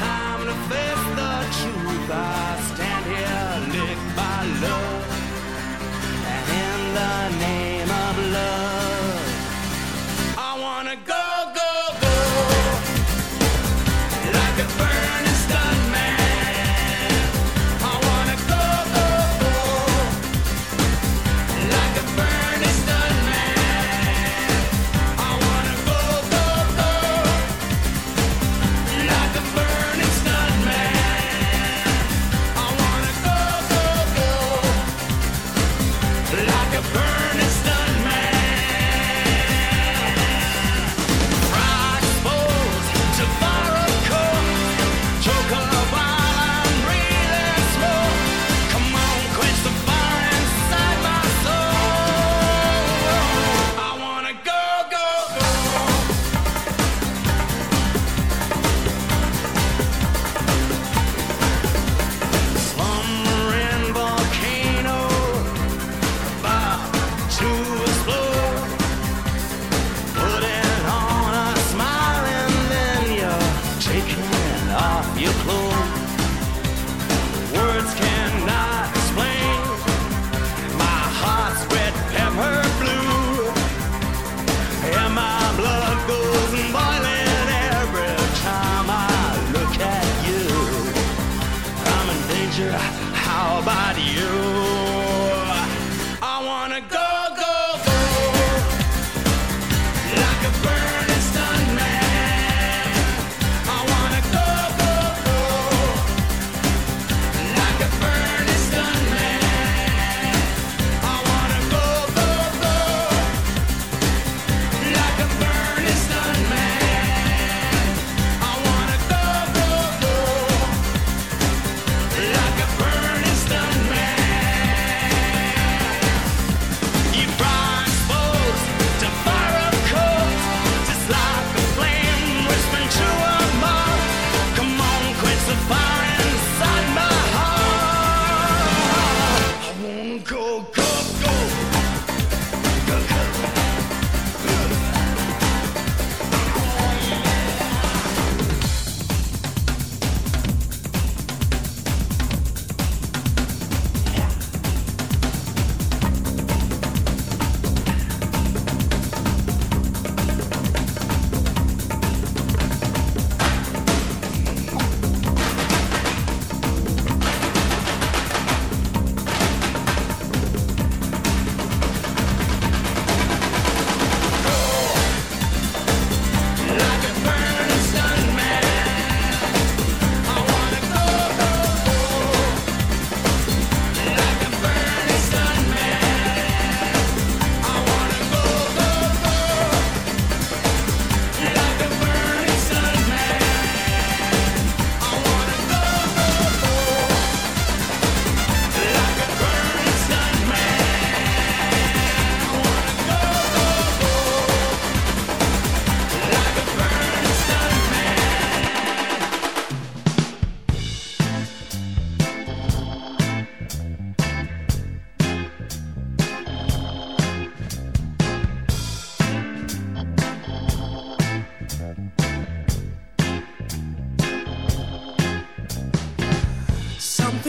time to face the truth. I stand.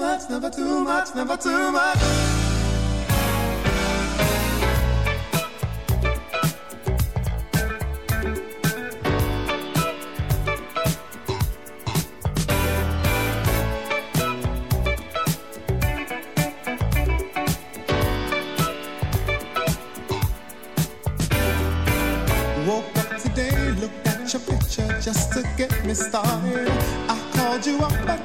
much, never too much, never too much. Woke up today, looked at your picture just to get me started. I called you up,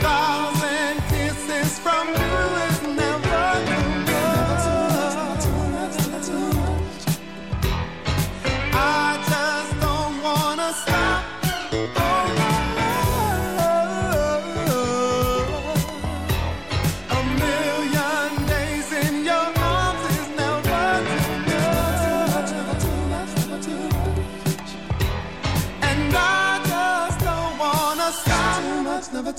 thousand kisses from you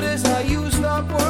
good as I used up were.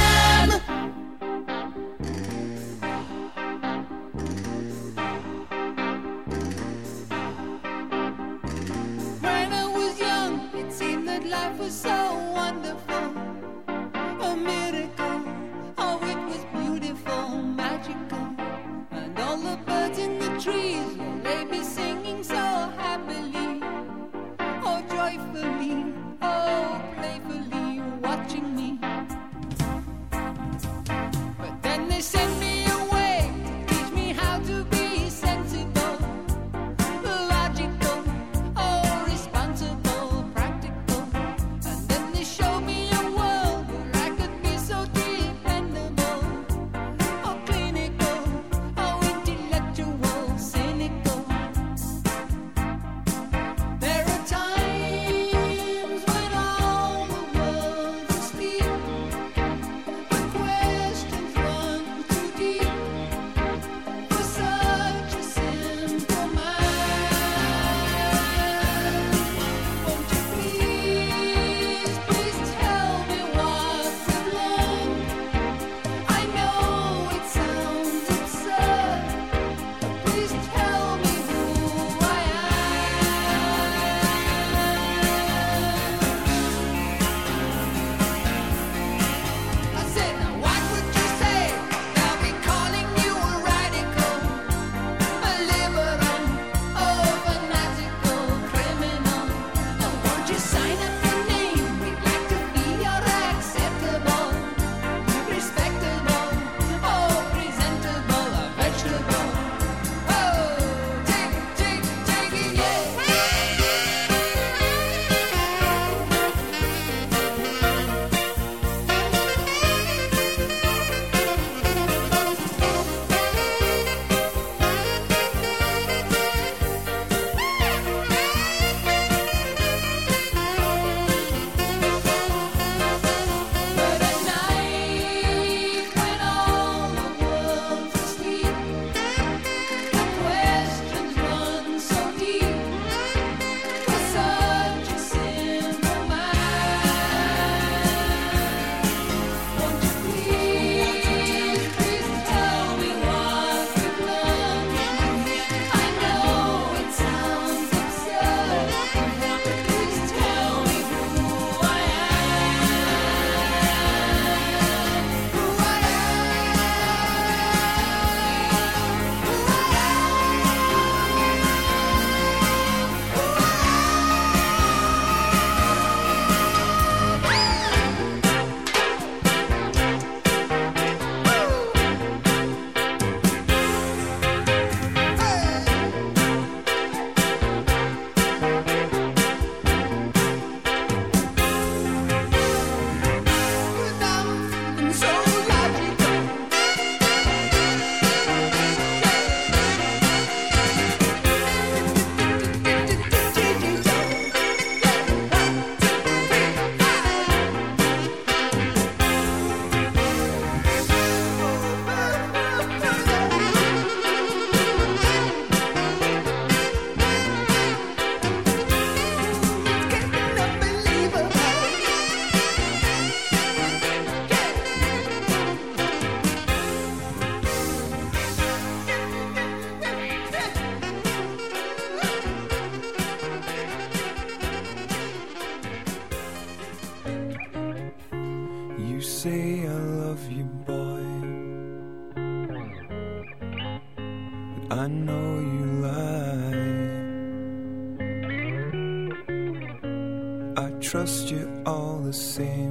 The same.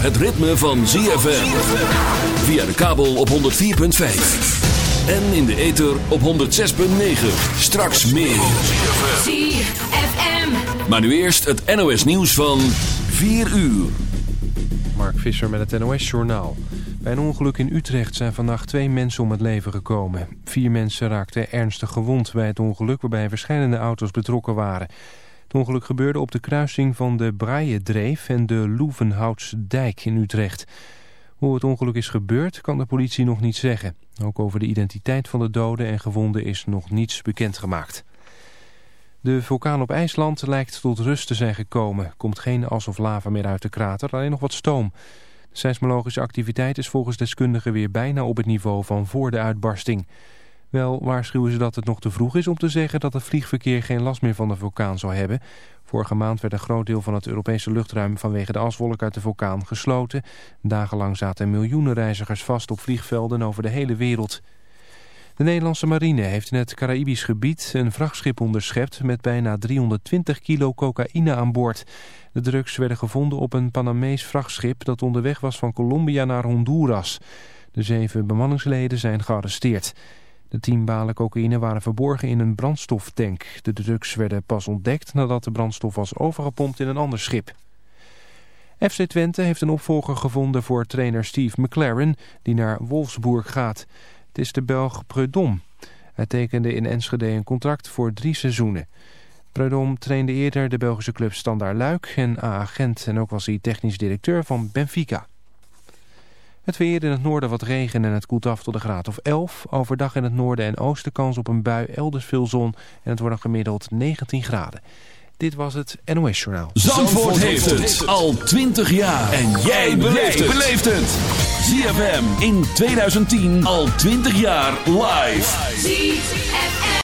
Het ritme van ZFM. Via de kabel op 104.5. En in de ether op 106.9. Straks meer. ZFM. Maar nu eerst het NOS nieuws van 4 uur. Mark Visser met het NOS-journaal. Bij een ongeluk in Utrecht zijn vannacht twee mensen om het leven gekomen. Vier mensen raakten ernstig gewond bij het ongeluk waarbij verschillende auto's betrokken waren. Het ongeluk gebeurde op de kruising van de Braaiendreef en de Loevenhoutsdijk in Utrecht. Hoe het ongeluk is gebeurd kan de politie nog niet zeggen. Ook over de identiteit van de doden en gewonden is nog niets bekendgemaakt. De vulkaan op IJsland lijkt tot rust te zijn gekomen. Komt geen as of lava meer uit de krater, alleen nog wat stoom. De seismologische activiteit is volgens deskundigen weer bijna op het niveau van voor de uitbarsting. Wel waarschuwen ze dat het nog te vroeg is om te zeggen dat het vliegverkeer geen last meer van de vulkaan zal hebben. Vorige maand werd een groot deel van het Europese luchtruim vanwege de aswolk uit de vulkaan gesloten. Dagenlang zaten miljoenen reizigers vast op vliegvelden over de hele wereld. De Nederlandse marine heeft in het Caraïbisch gebied een vrachtschip onderschept met bijna 320 kilo cocaïne aan boord. De drugs werden gevonden op een Panamees vrachtschip dat onderweg was van Colombia naar Honduras. De zeven bemanningsleden zijn gearresteerd. De tien balen cocaïne waren verborgen in een brandstoftank. De drugs werden pas ontdekt nadat de brandstof was overgepompt in een ander schip. FC Twente heeft een opvolger gevonden voor trainer Steve McLaren die naar Wolfsburg gaat. Het is de Belg Preudom. Hij tekende in Enschede een contract voor drie seizoenen. Preudom trainde eerder de Belgische club Standaard Luik en AA Gent en ook was hij technisch directeur van Benfica. Het weer in het noorden wat regen en het koelt af tot een graad of 11. Overdag in het noorden en oosten kans op een bui, elders veel zon en het wordt een gemiddeld 19 graden. Dit was het NOS Journaal. Zandvoort, heeft het al 20 jaar. En jij beleeft het. ZFM in 2010 al 20 jaar live. ZFM.